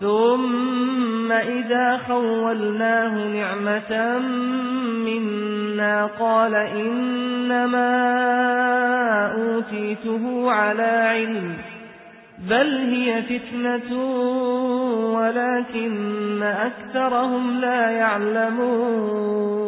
ثُمَّ إِذَا خَوَّلْنَاهُ نِعْمَةً مِنَّا قَالَ إِنَّمَا أُوتِيتُهُ عَلَى عِلْمٍ بَلْ هِيَ فِتْنَةٌ وَلَكِنَّ أَكْثَرَهُمْ لَا يَعْلَمُونَ.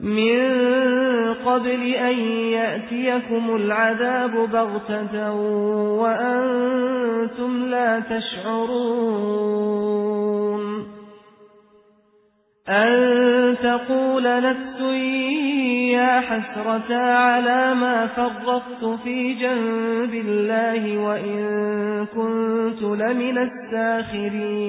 من قبل أن يأتيكم العذاب بغتة وأنتم لا تشعرون أن تقول نفس يا حسرة على ما فرطت في جنب الله وإن كنت لمن الساخرين